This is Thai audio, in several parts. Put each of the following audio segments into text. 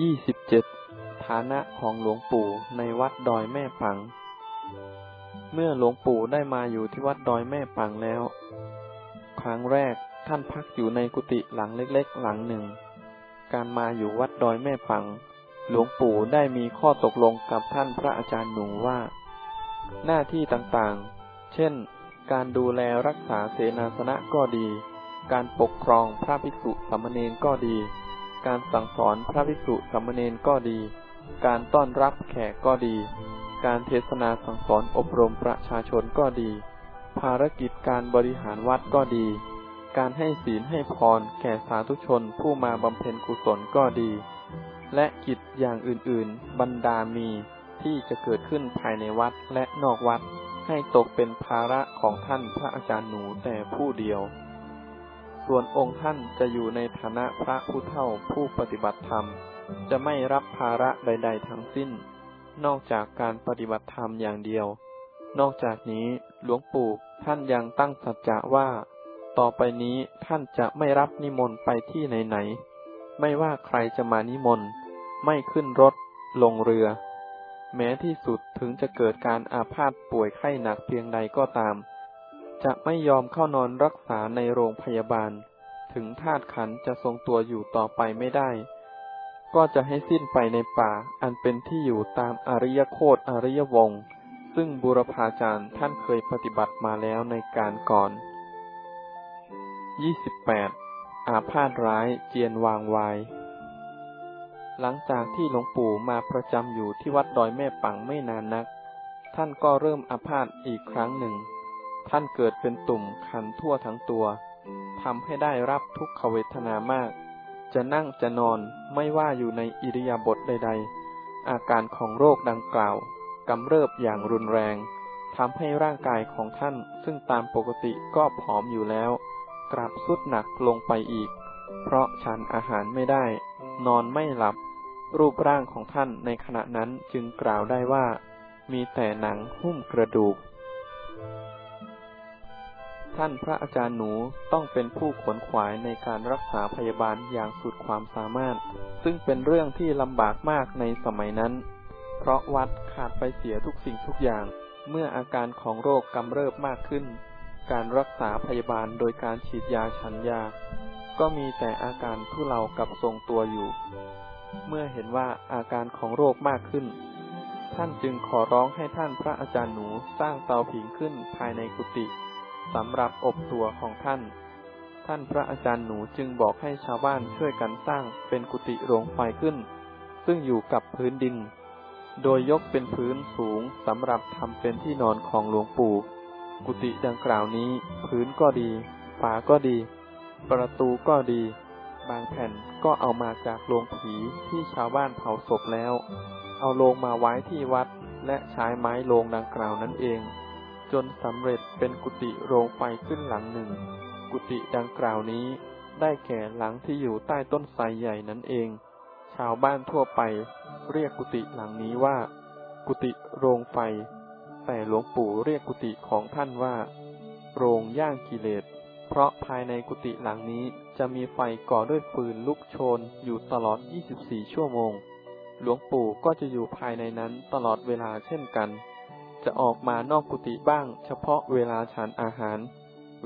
ยี่สิบเจ็ดฐานะของหลวงปู่ในวัดดอยแม่ปัง เมื่อหลวงปู่ได้มาอยู่ที่วัดดอยแม่ปังแล้ว ครั้งแรกท่านพักอยู่ในกุฏิหลังเล็กๆ หลังหนึ่ง การมาอยู่วัดดอยแม่ปัง หลวงปู่ได้มีข้อตกลงกับท่านพระอาจารย์หนูว่า หน้าที่ต่างๆ เช่น การดูแลรักษาเสนาสนะก็ดี การปกครองพระภิกษุสามเณรก็ดี การสั่งสอนพระภิกษุสามเณรก็ดี การต้อนรับแขกก็ดี การเทศนาสั่งสอนอบรมประชาชนก็ดี ภารกิจการบริหารวัดก็ดี การให้ศีลให้พรแก่สาธุชนผู้มาบำเพ็ญกุศลก็ดี และกิจอย่างอื่นๆ บรรดามีที่จะเกิดขึ้นภายในวัดและนอกวัด ให้ตกเป็นภาระของท่านพระอาจารย์หนูแต่ผู้เดียว ส่วนองค์ท่านจะอยู่ในฐานะพระผู้เฒ่าผู้ปฏิบัติธรรม จะไม่รับภาระใด ๆ ทั้งสิ้น นอกจากการปฏิบัติธรรมอย่างเดียว นอกจากนี้หลวงปู่ท่านยังตั้งสัจจะว่า ต่อไปนี้ท่านจะไม่รับนิมนต์ไปที่ไหนๆไม่ว่าใครจะมานิมนต์ไม่ขึ้นรถ ลงเรือ แม้ที่สุดถึงจะเกิดการอาพาธป่วยไข้หนักเพียงใดก็ตาม จะไม่ยอมเข้านอนรักษาในโรงพยาบาล ถึงธาตุขันจะทรงตัวอยู่ต่อไปไม่ได้ ก็จะให้สิ้นไปในป่า อันเป็นที่อยู่ตามอริยโคตอริยวงศ์ซึ่งบุรพาจารย์ท่านเคยปฏิบัติมาแล้วในการก่อน 28. อาพาธร้ายเจียนวางวาย หลังจากที่หลวงปู่มาประจำอยู่ที่วัดดอยแม่ปังไม่นานนัก ท่านก็เริ่มอาพาธอีกครั้งหนึ่ง ท่านเกิดเป็นตุ่มคันทั่วทั้งตัวทำให้ได้รับทุกขเวทนามาก จะนั่งจะนอนไม่ว่าอยู่ในอิริยาบถใด ๆ อาการของโรคดังกล่าวกำเริบอย่างรุนแรงทำให้ร่างกายของท่านซึ่งตามปกติก็ผอมอยู่แล้ว กลับสุดหนักลงไปอีก เพราะฉันอาหารไม่ได้ นอนไม่หลับ รูปร่างของท่านในขณะนั้นจึงกล่าวได้ว่า มีแต่หนังหุ้มกระดูก ท่านพระอาจารย์หนูต้องเป็นผู้ขวนขวายในการรักษาพยาบาลอย่างสุดความสามารถ ซึ่งเป็นเรื่องที่ลำบากมากในสมัยนั้น เพราะวัดขาดไปเสียทุกสิ่งทุกอย่าง เมื่ออาการของโรคกำเริบมากขึ้น การรักษาพยาบาลโดยการฉีดยาฉันยา ก็มีแต่อาการทุเลากับทรงตัวอยู่ เมื่อเห็นว่าอาการของโรคมากขึ้น ท่านจึงขอร้องให้ท่านพระอาจารย์หนูสร้างเตาผิงขึ้นภายในกุฏิ สำหรับอบตัวของท่าน ท่านพระอาจารย์หนูจึงบอกให้ชาวบ้านช่วยกันสร้างเป็นกุฏิโรงไฟขึ้น ซึ่งอยู่กับพื้นดิน โดยยกเป็นพื้นสูงสำหรับทำเป็นที่นอนของหลวงปู่ กุฏิดังกล่าวนี้ พื้นก็ดีฝาก็ดี ประตูก็ดี บางแผ่นก็เอามาจากโรงผีที่ชาวบ้านเผาศพแล้ว เอาโลงมาไว้ที่วัดและใช้ไม้โลงดังกล่าวนั้นเอง จนสำเร็จเป็นกุฏิโรงไฟขึ้นหลังหนึ่ง กุฏิดังกล่าวนี้ได้แก่หลังที่อยู่ใต้ต้นไทรใหญ่นั่นเอง ชาวบ้านทั่วไปเรียกกุฏิหลังนี้ว่า กุฏิโรงไฟ แต่หลวงปู่เรียกกุฏิของท่านว่า โรงย่างกิเลส เพราะภายในกุฏิหลังนี้จะมีไฟก่อด้วยฟืนลุกโชนอยู่ตลอด 24 ชั่วโมง หลวงปู่ก็จะอยู่ภายในนั้นตลอดเวลาเช่นกัน จะออกมานอกกุฏิบ้าง เฉพาะเวลาฉันอาหาร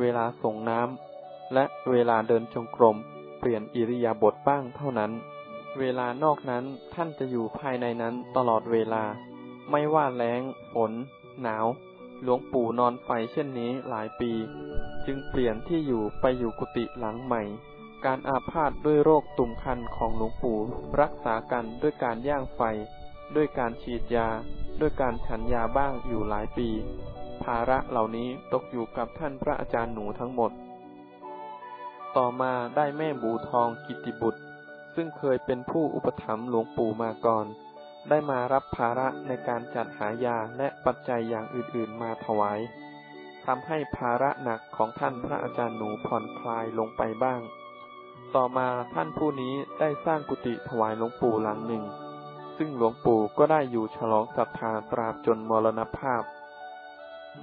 เวลาส่งน้ำ และเวลาเดินจงกรม เปลี่ยนอิริยาบถบ้างเท่านั้น เวลานอกนั้นท่านจะอยู่ภายในนั้นตลอดเวลา ไม่ว่าแล้ง ฝน หนาว หลวงปู่นอนไฟเช่นนี้หลายปี จึงเปลี่ยนที่อยู่ไปอยู่กุฏิหลังใหม่ การอาพาธด้วยโรคตุ่มคันของหลวงปู่รักษากันด้วยการย่างไฟ ด้วยการฉีดยา ด้วยการฉันยาบ้างอยู่หลายปี ภาระเหล่านี้ตกอยู่กับท่านพระอาจารย์หนูทั้งหมด ต่อมาได้แม่บูทองกิติบุตร ซึ่งเคยเป็นผู้อุปถัมภ์หลวงปู่มาก่อน ได้มารับภาระในการจัดหายาและปัจจัยอย่างอื่นๆมาถวายทำให้ภาระหนักของท่านพระอาจารย์หนูผ่อนคลายลงไปบ้าง ต่อมาท่านผู้นี้ได้สร้างกุฏิถวายหลวงปู่หลังหนึ่ง ซึ่งหลวงปู่ก็ได้อยู่ฉลองศรัทธาตราบจนมรณภาพ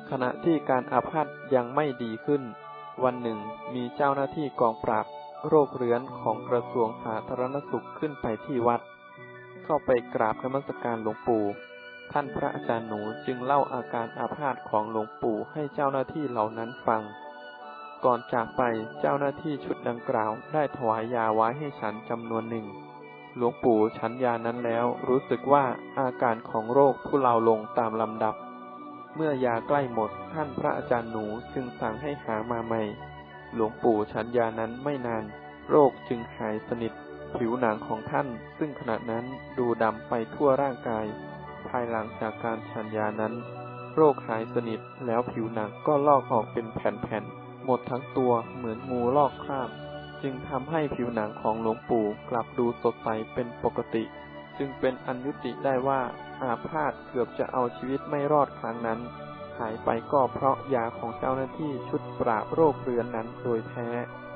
ขณะที่การอาพาธยังไม่ดีขึ้น วันหนึ่งมีเจ้าหน้าที่กองปราบโรคเรื้อนของกระทรวงสาธารณสุขขึ้นไปที่วัด เข้าไปกราบนมัสการหลวงปู่ ท่านพระอาจารย์หนูจึงเล่าอาการอาพาธของหลวงปู่ให้เจ้าหน้าที่เหล่านั้นฟัง ก่อนจากไปเจ้าหน้าที่ชุดดังกล่าวได้ถวายยาไว้ให้ฉันจำนวนหนึ่ง หลวงปู่ฉันยานั้นแล้ว รู้สึกว่าอาการของโรคทุเลาลงตามลำดับ เมื่อยาใกล้หมดท่านพระอาจารย์หนูจึงสั่งให้หามาใหม่ หลวงปู่ฉันยานั้นไม่นาน โรคจึงหายสนิท ผิวหนังของท่าน ซึ่งขณะนั้นดูดำไปทั่วร่างกาย ภายหลังจากการฉันยานั้น โรคหายสนิทแล้วผิวหนังก็ลอกออกเป็นแผ่นๆหมดทั้งตัวเหมือนงูลอกคราบ จึงทำให้ผิวหนังของหลวงปู่กลับดูสดใสเป็นปกติ จึงเป็นอันยุติได้ว่าอาพาธเกือบจะเอาชีวิตไม่รอดครั้งนั้น หายไปก็เพราะยาของเจ้าหน้าที่ชุดปราบโรคเรื้อนนั้นโดยแท้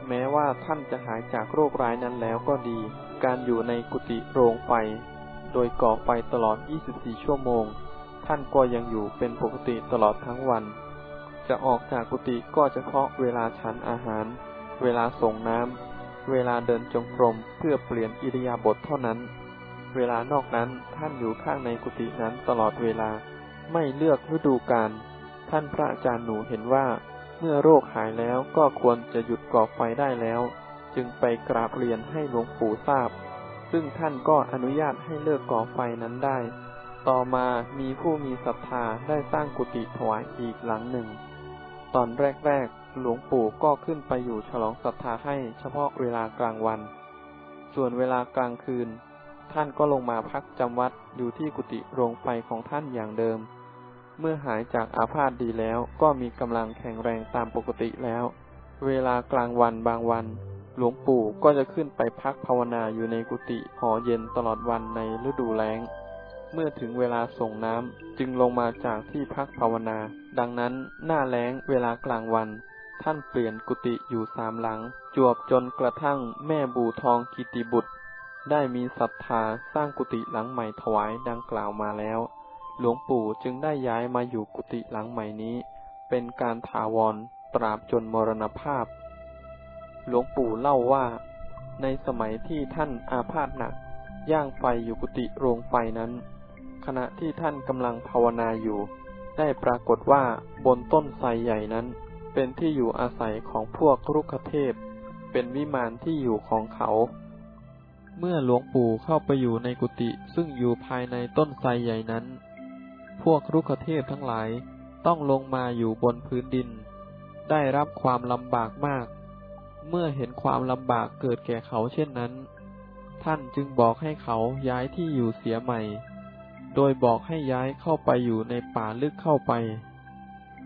แม้ว่าท่านจะหายจากโรคร้ายนั้นแล้วก็ดี การอยู่ในกุฏิโรงไฟ โดยก่อไฟตลอด 24 ชั่วโมง ท่านก็ยังอยู่เป็นปกติตลอดทั้งวัน จะออกจากกุฏิก็เฉพาะเวลาฉันอาหาร เวลาส่งน้ำ เวลาเดินจงกรมเพื่อเปลี่ยนอิริยาบถเท่านั้น เวลานอกนั้นท่านอยู่ข้างในกุฏินั้นตลอดเวลา ไม่เลือกฤดูกาล ท่านพระอาจารย์หนูเห็นว่า เมื่อโรคหายแล้วก็ควรจะหยุดก่อไฟได้แล้ว จึงไปกราบเรียนให้หลวงปู่ทราบ ซึ่งท่านก็อนุญาตให้เลิกก่อไฟนั้นได้ ต่อมามีผู้มีศรัทธาได้สร้างกุฏิถวายอีกหลังหนึ่ง ตอนแรกๆ หลวงปู่ก็ขึ้นไปอยู่ฉลองศรัทธาให้เฉพาะเวลากลางวัน ส่วนเวลากลางคืน ท่านก็ลงมาพักจำวัดอยู่ที่กุฏิโรงไฟของท่านอย่างเดิม เมื่อหายจากอาพาธดีแล้วก็มีกำลังแข็งแรงตามปกติแล้ว เวลากลางวันบางวัน หลวงปู่ก็จะขึ้นไปพักภาวนาอยู่ในกุฏิหอเย็นตลอดวันในฤดูแล้ง เมื่อถึงเวลาส่งน้ำจึงลงมาจากที่พักภาวนา ดังนั้นหน้าแล้งเวลากลางวัน ท่านเปลี่ยนกุฏิอยู่สามหลัง จวบจนกระทั่งแม่บูทองกิติบุตร ได้มีศรัทธาสร้างกุฏิหลังใหม่ถวายดังกล่าวมาแล้ว หลวงปู่จึงได้ย้ายมาอยู่กุฏิหลังใหม่นี้ เป็นการถาวรตราบจนมรณภาพ หลวงปู่เล่าว่า ในสมัยที่ท่านอาพาธหนัก ย่างไฟอยู่กุฏิโรงไฟนั้น ขณะที่ท่านกำลังภาวนาอยู่ ได้ปรากฏว่าบนต้นไทรใหญ่นั้น เป็นที่อยู่อาศัยของพวกรุกขเทพ เป็นวิมานที่อยู่ของเขา เมื่อหลวงปู่เข้าไปอยู่ในกุฏิซึ่งอยู่ภายในต้นไทรใหญ่นั้น พวกรุกขเทพทั้งหลายต้องลงมาอยู่บนพื้นดิน ได้รับความลำบากมาก เมื่อเห็นความลำบากเกิดแก่เขาเช่นนั้น ท่านจึงบอกให้เขาย้ายที่อยู่เสียใหม่ โดยบอกให้ย้ายเข้าไปอยู่ในป่าลึกเข้าไป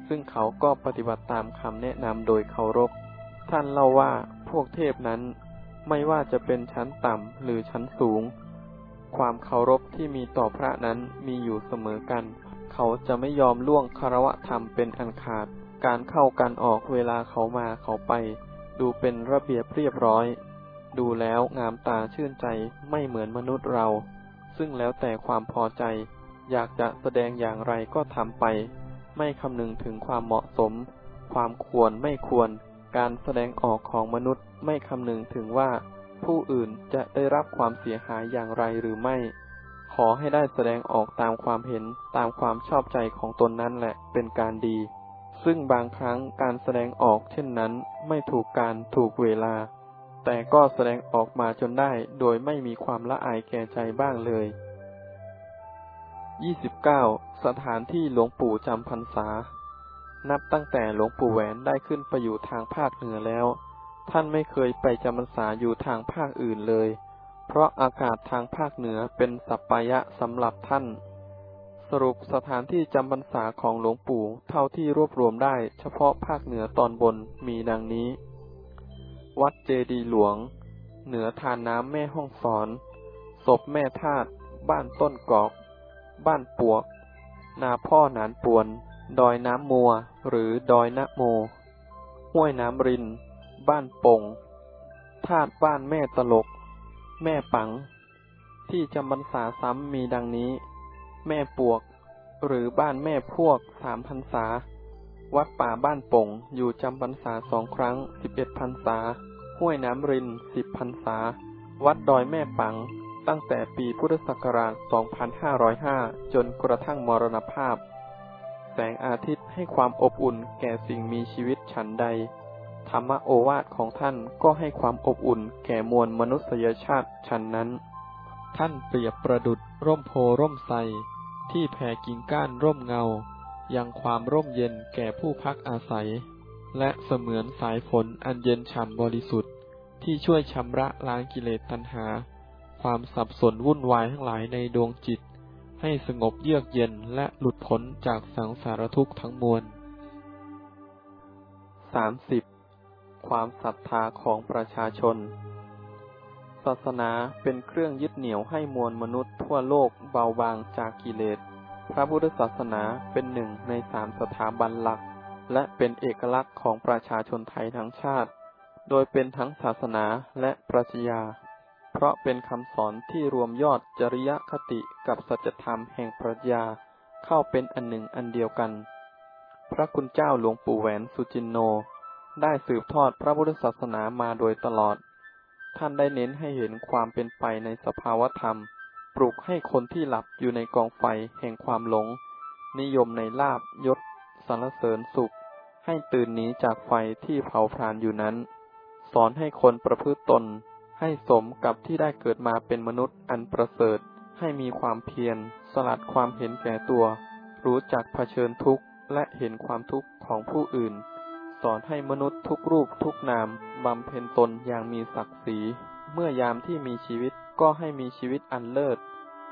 ซึ่งเขาก็ปฏิบัติตามคำแนะนำโดยเคารพ ท่านเล่าว่าพวกเทพนั้นไม่ว่าจะเป็นชั้นต่ำหรือชั้นสูง ความเคารพที่มีต่อพระนั้นมีอยู่เสมอกัน เขาจะไม่ยอมล่วงคารวะธรรมเป็นอันขาด การเข้ากันออกเวลาเขามาเขาไป ดูเป็นระเบียบเรียบร้อย ดูแล้วงามตาชื่นใจไม่เหมือนมนุษย์เรา ซึ่งแล้วแต่ความพอใจ อยากจะแสดงอย่างไรก็ทำไป ไม่คำนึงถึงความเหมาะสม ความควรไม่ควร การแสดงออกของมนุษย์ไม่คำนึงถึงว่า ผู้อื่นจะได้รับความเสียหายอย่างไรหรือไม่ ขอให้ได้แสดงออกตามความเห็นตามความชอบใจของตนนั่นแหละเป็นการดี ซึ่งบางครั้งการแสดงออกเช่นนั้น ไม่ถูกการถูกเวลา แต่ก็แสดงออกมาจนได้โดยไม่มีความละอายแก่ใจบ้างเลย 29. สถานที่หลวงปู่จำพรรษา นับตั้งแต่หลวงปู่แหวนได้ขึ้นไปอยู่ทางภาคเหนือแล้ว ท่านไม่เคยไปจำพรรษาอยู่ทางภาคอื่นเลย เพราะอากาศทางภาคเหนือเป็นสัปปายะสำหรับท่าน สรุปสถานที่จำพรรษาของหลวงปู่เท่าที่รวบรวมได้เฉพาะภาคเหนือตอนบนมีดังนี้ วัดเจดีหลวง เหนือทานน้ำแม่ห้องสอน ศพแม่ธาตุ บ้านต้นกอก บ้านปวก นาพ่อหนานปวน ดอยน้ำมัว หรือดอยนะโม ห้วยน้ำริน บ้านปงธาตุบ้านแม่ตลก แม่ปัง ที่จำพรรษาซ้ำมีดังนี้ แม่ปวก หรือบ้านแม่พวกสามพรรษา วัดป่าบ้านปงอยู่จำพรรษาสองครั้งสิบเอ็ดพรรษา ห้วยน้ำรินสิบพรรษา วัดดอยแม่ปัง ตั้งแต่ปีพุทธศักราช 2505 จนกระทั่งมรณภาพ แสงอาทิตย์ให้ความอบอุ่นแก่สิ่งมีชีวิตฉันใด ธรรมโอวาทของท่านก็ให้ความอบอุ่นแก่มวลมนุษยชาติฉันนั้น ท่านเปรียบประดุดร่มโพร่มไทรที่แผ่กิ่งก้านร่มเงา ยังความร่มเย็นแก่ผู้พักอาศัย และเสมือนสายฝนอันเย็นฉ่ำบริสุทธิ์ ที่ช่วยชำระล้างกิเลสตัณหา ความสับสนวุ่นวายทั้งหลายในดวงจิต ให้สงบเยือกเย็นและหลุดพ้นจากสังสารทุกข์ทั้งมวลสามสิบความศรัทธาของประชาชน ศาสนาเป็นเครื่องยึดเหนี่ยวให้มวลมนุษย์ทั่วโลกเบาบางจากกิเลส พระพุทธศาสนาเป็นหนึ่งในสามสถาบันหลัก และเป็นเอกลักษณ์ของประชาชนไทยทั้งชาติ โดยเป็นทั้งศาสนาและปรัชญา เพราะเป็นคำสอนที่รวมยอดจริยคติกับสัจธรรมแห่งปรัชญาเข้าเป็นอันหนึ่งอันเดียวกัน พระคุณเจ้าหลวงปู่แหวนสุจินโน ได้สืบทอดพระพุทธศาสนามาโดยตลอด ท่านได้เน้นให้เห็นความเป็นไปในสภาวธรรม ปลุกให้คนที่หลับอยู่ในกองไฟแห่งความหลง นิยมในลาบยศสรรเสริญสุข ให้ตื่นหนีจากไฟที่เผาพรานอยู่นั้น สอนให้คนประพฤติตน ให้สมกับที่ได้เกิดมาเป็นมนุษย์อันประเสริฐ ให้มีความเพียร สลัดความเห็นแก่ตัว รู้จักเผชิญทุกข์และเห็นความทุกข์ของผู้อื่น สอนให้มนุษย์ทุกรูปทุกนามบำเพ็ญตนอย่างมีศักดิ์ศรีเมื่อยามที่มีชีวิต ก็ให้มีชีวิตอันเลิศ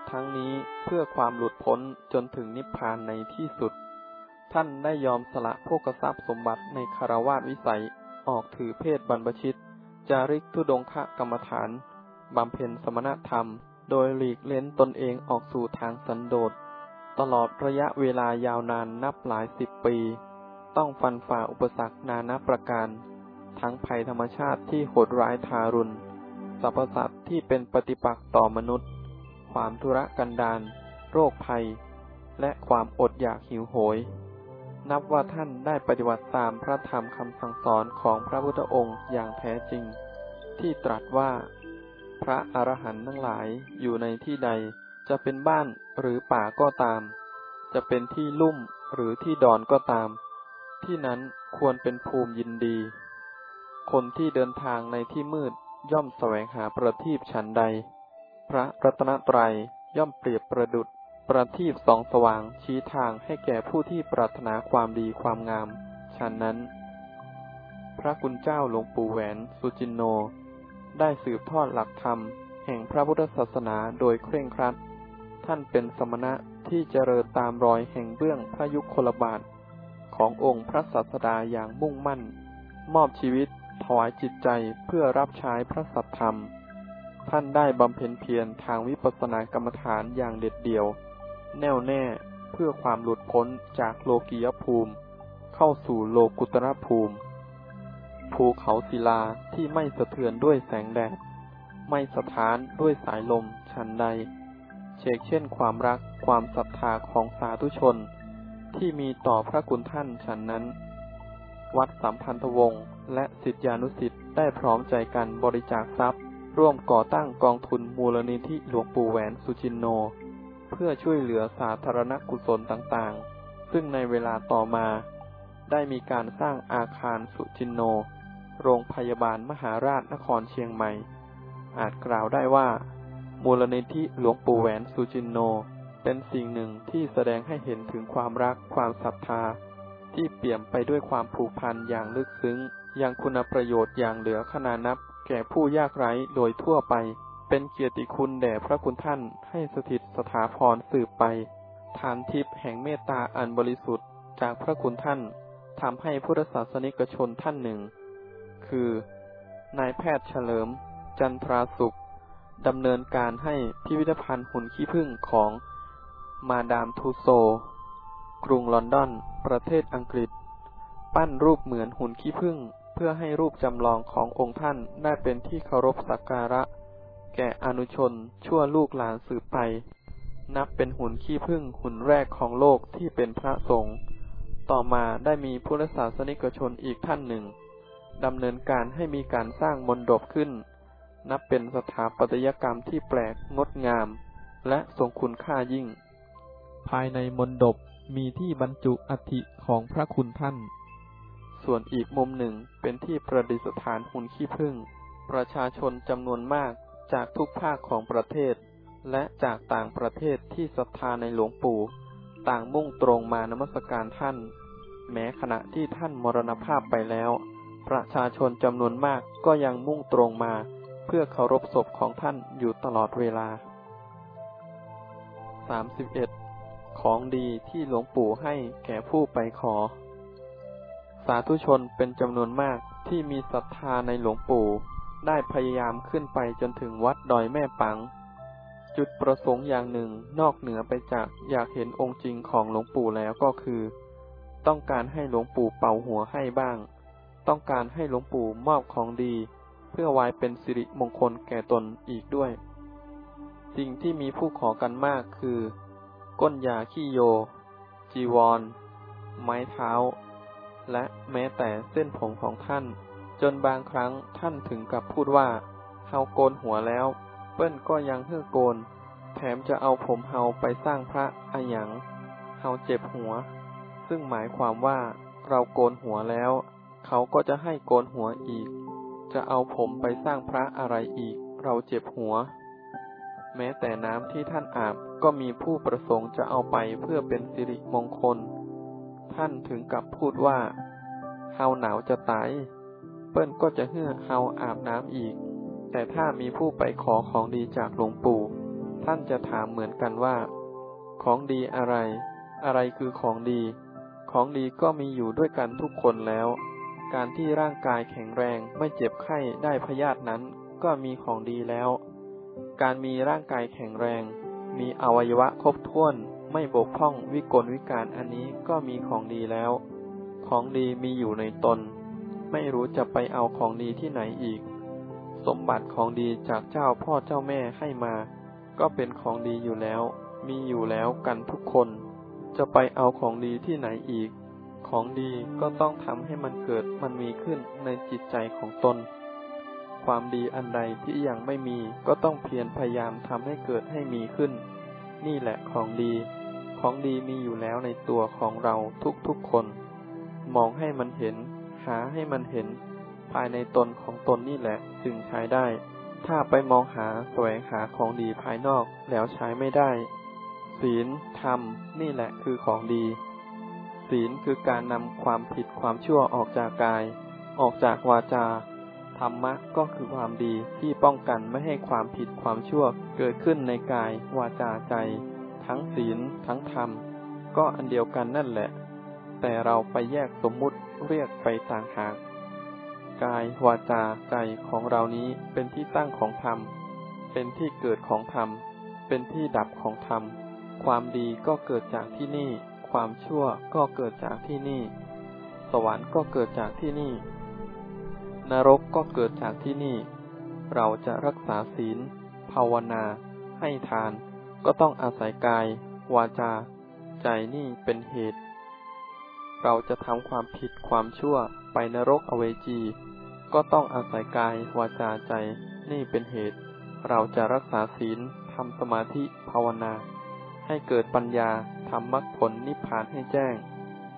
ทั้งนี้เพื่อความหลุดพ้นจนถึงนิพพานในที่สุด ท่านได้ยอมสละพวกทรัพย์สมบัติในคารวาสวิสัย ออกถือเพศบรรพชิต จาริกทุดงคะกรรมฐาน บำเพ็ญสมณธรรม โดยหลีกเล้นตนเองออกสู่ทางสันโดษ ตลอดระยะเวลายาวนานนับหลายสิบปี ต้องฟันฝ่าอุปสรรคนานาประการ ทั้งภัยธรรมชาติที่โหดร้ายทารุณ สรรพสัตว์ที่เป็นปฏิปักษ์ต่อมนุษย์ ความทุรกันดารโรคภัย และความอดอยากหิวโหย นับว่าท่านได้ปฏิบัติตามพระธรรมคำสั่งสอนของพระพุทธองค์อย่างแท้จริง ที่ตรัสว่า พระอรหันต์ทั้งหลายอยู่ในที่ใดจะเป็นบ้านหรือป่าก็ตาม จะเป็นที่ลุ่มหรือที่ดอนก็ตาม ที่นั้นควรเป็นภูมิยินดี คนที่เดินทางในที่มืด ย่อมแสวงหาประทีปฉันใด พระรัตนตรัยย่อมเปรียบประดุดประทีปสองสว่างชี้ทางให้แก่ผู้ที่ปรารถนาความดีความงามฉันนั้น พระคุณเจ้าหลวงปู่แหวนสุจินโน ได้สืบทอดหลักธรรม แห่งพระพุทธศาสนาโดยเคร่งครัด ท่านเป็นสมณะที่เจริญตามรอยแห่งเบื้องพระยุคลบาท ขององค์พระศาสดาอย่างมุ่งมั่น มอบชีวิต ถวายจิตใจเพื่อรับใช้พระสัทธรรม ท่านได้บำเพ็ญเพียรทางวิปัสสนากรรมฐานอย่างเด็ดเดี่ยว แน่วแน่เพื่อความหลุดพ้นจากโลกียภูมิ เข้าสู่โลกุตรภูมิ ภูเขาศิลาที่ไม่สะเทือนด้วยแสงแดด ไม่สะท้านด้วยสายลมชันใด เชกเช่นความรักความศรัทธาของสาธุชน ที่มีต่อพระคุณท่านฉันนั้น วัดสัมพันธวงศ์และสิทธิานุสิทธิ์ได้พร้อมใจกันบริจาคทรัพย์ ร่วมก่อตั้งกองทุนมูลนิธิหลวงปู่แหวนสุจินโน เพื่อช่วยเหลือสาธารณกุศลต่างๆ ซึ่งในเวลาต่อมา ได้มีการสร้างอาคารสุจินโน โรงพยาบาลมหาราชนครเชียงใหม่ อาจกล่าวได้ว่า มูลนิธิหลวงปู่แหวนสุจินโน เป็นสิ่งหนึ่งที่แสดงให้เห็นถึงความรักความศรัทธา ที่เปี่ยมไปด้วยความผูกพันอย่างลึกซึ้ง ยังคุณประโยชน์อย่างเหลือขนานับ แก่ผู้ยากไร้โดยทั่วไป เป็นเกียรติคุณแด่พระคุณท่านให้สถิตสถาพรสืบไปทานทิพย์แห่งเมตตาอันบริสุทธิ์จากพระคุณท่านทำให้พุทธศาสนิกชนท่านหนึ่ง คือ นายแพทย์เฉลิม จันทราสุขดำเนินการให้พิพิธภัณฑ์หุ่นขี้ผึ้งของมาดามทูโซ กรุงลอนดอน ประเทศอังกฤษ ปั้นรูปเหมือนหุ่นขี้ผึ้งเพื่อให้รูปจำลองขององค์ท่านได้เป็นที่เคารพสักการะ แก่อนุชนชั่วลูกหลานสืบไป นับเป็นหุ่นขี้ผึ้งหุ่นแรกของโลกที่เป็นพระสงฆ์ต่อมาได้มีพุทธศาสนิกชนอีกท่านหนึ่งดำเนินการให้มีการสร้างมนดบขึ้น นับเป็นสถาปัตยกรรมที่แปลกงดงาม และทรงคุณค่ายิ่ง ภายในมณฑป มีที่บรรจุอัฐิของพระคุณท่าน ส่วนอีกมุมหนึ่งเป็นที่ประดิษฐานหุ่นขี้ผึ้ง ประชาชนจำนวนมากจากทุกภาคของประเทศ และจากต่างประเทศที่ศรัทธาในหลวงปู่ ต่างมุ่งตรงมานมัสการท่าน แม้ขณะที่ท่านมรณภาพไปแล้ว ประชาชนจำนวนมากก็ยังมุ่งตรงมา เพื่อเคารพศพของท่านอยู่ตลอดเวลา 31. ของดีที่หลวงปู่ให้แก่ผู้ไปขอ สาธุชนเป็นจำนวนมากที่มีศรัทธาในหลวงปู่ได้พยายามขึ้นไปจนถึงวัดดอยแม่ปัง จุดประสงค์อย่างหนึ่งนอกเหนือไปจากอยากเห็นองค์จริงของหลวงปู่แล้วก็คือ ต้องการให้หลวงปู่เป่าหัวให้บ้าง ต้องการให้หลวงปู่มอบของดี เพื่อไว้เป็นสิริมงคลแก่ตนอีกด้วย สิ่งที่มีผู้ขอกันมากคือ ก้นยาขี้โย จีวร ไม้เท้า และแม้แต่เส้นผมของท่าน จนบางครั้งท่านถึงกับพูดว่า เฮาโกนหัวแล้ว เปิ้นก็ยังเฮือโกน แถมจะเอาผมเฮาไปสร้างพระอาหยัง เฮาเจ็บหัว ซึ่งหมายความว่าเราโกนหัวแล้ว เขาก็จะให้โกนหัวอีก จะเอาผมไปสร้างพระอะไรอีก เราเจ็บหัว แม้แต่น้ำที่ท่านอาบก็มีผู้ประสงค์จะเอาไปเพื่อเป็นสิริมงคล ท่านถึงกับพูดว่า เฮาหนาวจะตาย เปิ้นก็จะเฮื่อเฮาอาบน้ำอีก แต่ถ้ามีผู้ไปขอของดีจากหลวงปู่ ท่านจะถามเหมือนกันว่า ของดีอะไร อะไรคือของดี ของดีก็มีอยู่ด้วยกันทุกคนแล้ว การที่ร่างกายแข็งแรงไม่เจ็บไข้ได้พยาธินั้นก็มีของดีแล้ว การมีร่างกายแข็งแรง มีอวัยวะครบถ้วน ไม่บกพร่องวิกลวิการอันนี้ก็มีของดีแล้ว ของดีมีอยู่ในตน ไม่รู้จะไปเอาของดีที่ไหนอีก สมบัติของดีจากเจ้าพ่อเจ้าแม่ให้มา ก็เป็นของดีอยู่แล้ว มีอยู่แล้วกันทุกคน จะไปเอาของดีที่ไหนอีก ของดีก็ต้องทำให้มันเกิดมันมีขึ้นในจิตใจของตน ความดีอันใดที่ยังไม่มีก็ต้องเพียรพยายามทำให้เกิดให้มีขึ้น นี่แหละของดี ของดีมีอยู่แล้วในตัวของเราทุกๆคน มองให้มันเห็น หาให้มันเห็น ภายในตนของตนนี่แหละจึงใช้ได้ ถ้าไปมองหาแสวงหาของดีภายนอกแล้วใช้ไม่ได้ ศีลธรรม นี่แหละคือของดี ศีลคือการนำความผิดความชั่วออกจากกาย ออกจากวาจา รรมะก็คือความดีที่ป้องกันไม่ให้ความผิดความชั่วเกิดขึ้นในกายวาจาใจ ทั้งศีลทั้งธรรม ก็อันเดียวกันนั่นแหละ แต่เราไปแยกสมมุติเรียกไปต่างหากกายวาจาใจของเรานี้เป็นที่ตั้งของธรรม เป็นที่เกิดของธรรม เป็นที่ดับของธรรม ความดีก็เกิดจากที่นี่ ความชั่วก็เกิดจากที่นี่ สวรรค์ก็เกิดจากที่นี่ นรกก็เกิดจากที่นี่ เราจะรักษาศีล ภาวนา ให้ทาน ก็ต้องอาศัยกาย วาจา ใจนี่เป็นเหตุ เราจะทำความผิดความชั่วไปนรกอเวจี ก็ต้องอาศัยกาย วาจาใจนี่เป็นเหตุ เราจะรักษาศีลทำสมาธิภาวนา ให้เกิดปัญญาทำมรรคผลนิพพานให้แจ้ง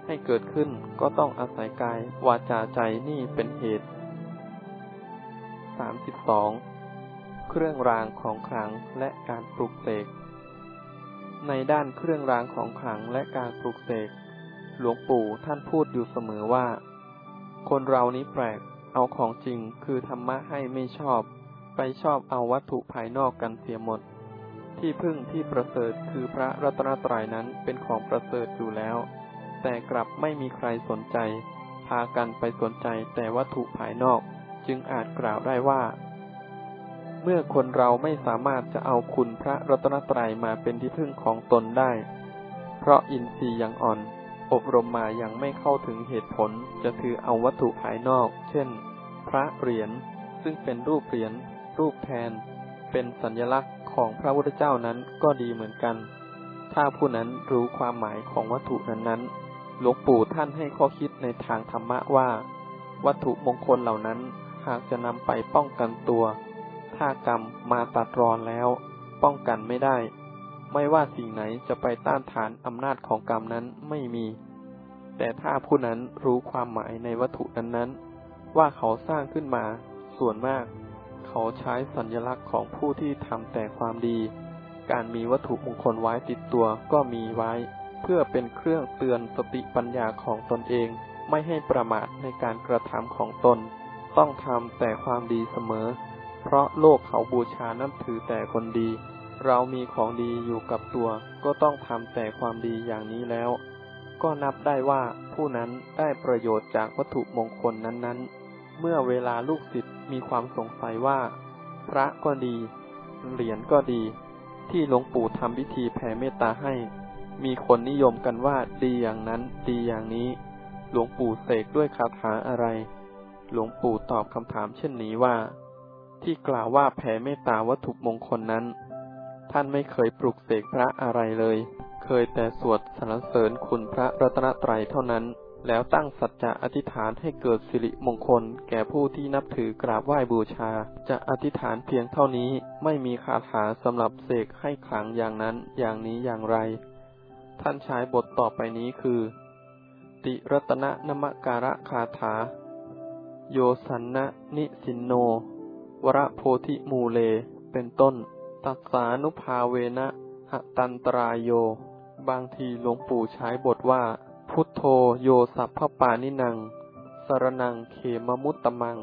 ให้เกิดขึ้นก็ต้องอาศัยกาย วาจาใจนี่เป็นเหตุ 32. เครื่องรางของขลังและการปลุกเสก ในด้านเครื่องรางของขลังและการปลุกเสก หลวงปู่ท่านพูดอยู่เสมอว่า คนเรานี้แปลก เอาของจริงคือธรรมะให้ไม่ชอบ ไปชอบเอาวัตถุภายนอกกันเสียหมด ที่พึ่งที่ประเสริฐคือพระรัตนตรัยนั้นเป็นของประเสริฐอยู่แล้ว แต่กลับไม่มีใครสนใจ พากันไปสนใจแต่วัตถุภายนอก จึงอาจกล่าวได้ว่า เมื่อคนเราไม่สามารถจะเอาคุณพระรัตนตรัยมาเป็นที่พึ่งของตนได้ เพราะอินทรีย์ยังอ่อน อบรมมายังไม่เข้าถึงเหตุผลจะถือเอาวัตถุภายนอก เช่น พระเหรียญซึ่งเป็นรูปเหรียญรูปแทน เป็นสัญลักษณ์ของพระพุทธเจ้านั้นก็ดีเหมือนกัน ถ้าผู้นั้นรู้ความหมายของวัตถุนั้นๆหลวงปู่ท่านให้ข้อคิดในทางธรรมะว่า วัตถุมงคลเหล่านั้น หากจะนำไปป้องกันตัว ถ้ากรรมมาตัดรอนแล้ว ป้องกันไม่ได้ ไม่ว่าสิ่งไหนจะไปต้านทานอำนาจของกรรมนั้นไม่มี แต่ถ้าผู้นั้นรู้ความหมายในวัตถุนั้นๆ ว่าเขาสร้างขึ้นมา ส่วนมาก เขาใช้สัญลักษณ์ของผู้ที่ทำแต่ความดี การมีวัตถุมงคลไว้ติดตัวก็มีไว้ เพื่อเป็นเครื่องเตือนสติปัญญาของตนเองไม่ให้ประมาทในการกระทำของตน ต้องทำแต่ความดีเสมอ เพราะโลกเขาบูชานับถือแต่คนดี เรามีของดีอยู่กับตัว ก็ต้องทำแต่ความดีอย่างนี้แล้ว ก็นับได้ว่าผู้นั้นได้ประโยชน์จากวัตถุมงคลนั้นๆ เมื่อเวลาลูกศิษย์มีความสงสัยว่า พระก็ดี เหรียญก็ดี ที่หลวงปู่ทำพิธีแผ่เมตตาให้ มีคนนิยมกันว่าดีอย่างนั้นดีอย่างนี้ หลวงปู่เสกด้วยคาถาอะไร หลวงปู่ตอบคำถามเช่นนี้ว่า ที่กล่าวว่าแผ่เมตตาวัตถุมงคลนั้น ท่านไม่เคยปลุกเสกพระอะไรเลย เคยแต่สวดสรรเสริญคุณพระรัตนตรัยเท่านั้น แล้วตั้งสัจจะอธิษฐานให้เกิดสิริมงคล แก่ผู้ที่นับถือกราบไหว้บูชา จะอธิษฐานเพียงเท่านี้ไม่มีคาถาสำหรับเสกให้ขลังอย่างนั้นอย่างนี้อย่างไร ท่านใช้บทต่อไปนี้คือ ติรัตนนมการะคาถา โยสันนะนิสินโน วรโพธิมูเล เป็นต้น ตัสสานุภาเวนะหตันตรายโย บางทีหลวงปู่ใช้บทว่า พุทโธโยสัพพปานินัง สรนังเขมมุตตมัง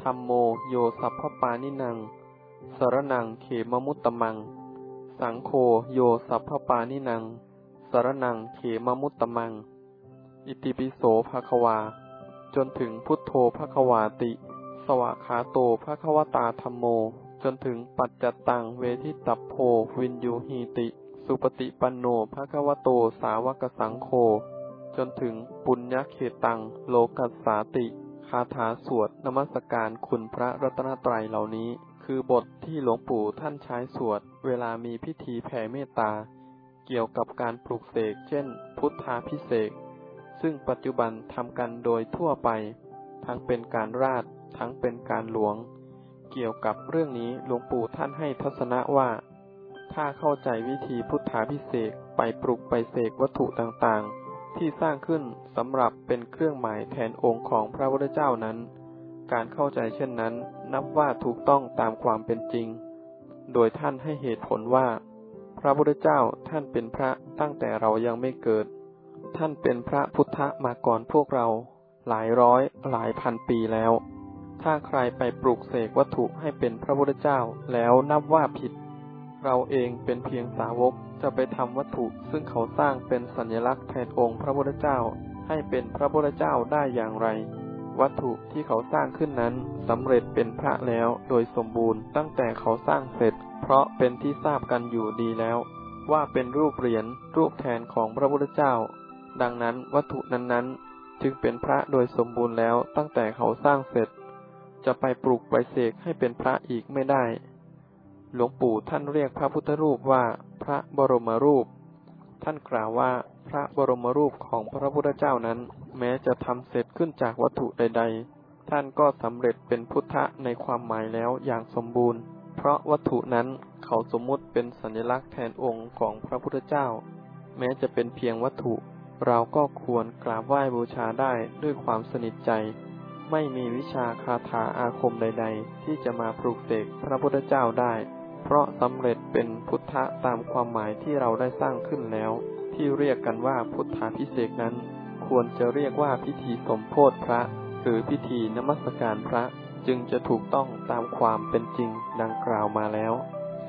ธรรมโมโยสัพพปานินัง สรนังเขมมุตตมัง สังโฆโยสัพพปานินัง สรนังเขมมุตตมัง อิติปิโสภะควา จนถึงพุทโธภะควาติ สวากขาโตภะควตาธรรมโม จนถึงปัจจตังเวทิตัพโพวินยูหีติ สุปฏิปันโนภะควโตสาวกสังโฆจนถึงปุญญเขตังโลกัสสาติ คาถาสวดนมัสการคุณพระรัตนตรัยเหล่านี้ คือบทที่หลวงปู่ท่านใช้สวด เวลามีพิธีแผ่เมตตา เกี่ยวกับการปลุกเสกเช่น พุทธาพิเศษ ซึ่งปัจจุบันทำกันโดยทั่วไป ทั้งเป็นการราชทั้งเป็นการหลวง เกี่ยวกับเรื่องนี้หลวงปู่ท่านให้ทัศนะว่า ถ้าเข้าใจวิธีพุทธาพิเศษไปปลุกไปเสกวัตถุต่างๆ ที่สร้างขึ้นสำหรับเป็นเครื่องหมายแทนองค์ของพระพุทธเจ้านั้น การเข้าใจเช่นนั้น นับว่าถูกต้องตามความเป็นจริง โดยท่านให้เหตุผลว่า พระพุทธเจ้าท่านเป็นพระตั้งแต่เรายังไม่เกิด ท่านเป็นพระพุทธมาก่อนพวกเรา หลายร้อยหลายพันปีแล้ว ถ้าใครไปปลูกเสกวัตถุให้เป็นพระพุทธเจ้าแล้วนับว่าผิด เราเองเป็นเพียงสาวกจะไปทำวัตถุซึ่งเขาสร้างเป็นสัญลักษณ์แทนองค์พระพุทธเจ้าให้เป็นพระพุทธเจ้าได้อย่างไร วัตถุที่เขาสร้างขึ้นนั้นสำเร็จเป็นพระแล้วโดยสมบูรณ์ตั้งแต่เขาสร้างเสร็จ เพราะเป็นที่ทราบกันอยู่ดีแล้ว ว่าเป็นรูปเหรียญรูปแทนของพระพุทธเจ้า ดังนั้นวัตถุนั้นๆ จึงเป็นพระโดยสมบูรณ์แล้วตั้งแต่เขาสร้างเสร็จ จะไปปลูกไปเสกให้เป็นพระอีกไม่ได้ หลวงปู่ท่านเรียกพระพุทธรูปว่าพระบรมรูป ท่านกล่าวว่าพระบรมรูปของพระพุทธเจ้านั้น แม้จะทำเสร็จขึ้นจากวัตถุใด ๆ ท่านก็สำเร็จเป็นพุทธะในความหมายแล้วอย่างสมบูรณ์ เพราะวัตถุนั้นเขาสมมุติเป็นสัญลักษณ์แทนองค์ของพระพุทธเจ้า แม้จะเป็นเพียงวัตถุ เราก็ควรกราบไหว้บูชาได้ด้วยความสนิทใจ ไม่มีวิชาคาถาอาคมใด ๆ ที่จะมาปลุกเสกพระพุทธเจ้าได้ เพราะสำเร็จเป็นพุทธะตามความหมายที่เราได้สร้างขึ้นแล้ว ที่เรียกกันว่าพุทธาพิเศษนั้น ควรจะเรียกว่าพิธีสมโพธิพระ หรือพิธีนมัสการพระจึงจะถูกต้องตามความเป็นจริงดังกล่าวมาแล้ว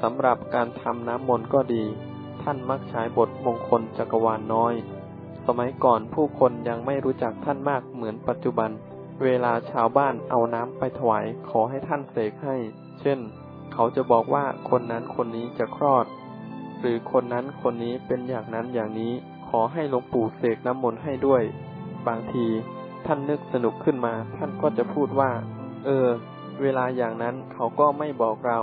สำหรับการทำน้ำมนต์ก็ดี ท่านมักใช้บทมงคลจักรวาลน้อย สมัยก่อนผู้คนยังไม่รู้จักท่านมากเหมือนปัจจุบัน เวลาชาวบ้านเอาน้ำไปถวายขอให้ท่านเสกให้ เช่น เขาจะบอกว่าคนนั้นคนนี้จะคลอด หรือคนนั้นคนนี้เป็นอย่างนั้นอย่างนี้ ขอให้หลวงปู่เสกน้ำมนต์ให้ด้วย บางทีท่านนึกสนุกขึ้นมา ท่านก็จะพูดว่า เออ เวลาอย่างนั้นเขาก็ไม่บอกเรา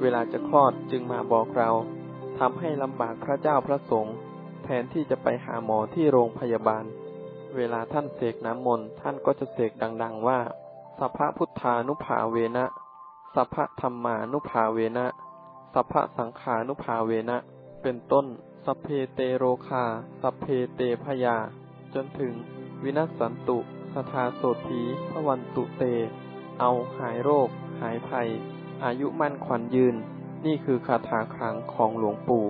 เวลาจะคลอดจึงมาบอกเราทำให้ลำบากพระเจ้าพระสงฆ์ แทนที่จะไปหาหมอที่โรงพยาบาล เวลาท่านเสกน้ำมนต์ท่านก็จะเสกดัง ๆ ว่า สัพพพุทธานุภาเวนะ สัพพธรรมานุภาเวนะ สัพพสังขานุภาเวนะ เป็นต้น สัพเพเตโรคา สัพเพเตพยา จนถึง วินัสสันตุสทาโสธีพวันตุเต เอาหายโรค หายภัย อายุมั่นขวัญยืน นี่คือคาถาครังของหลวงปู่